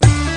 Bye.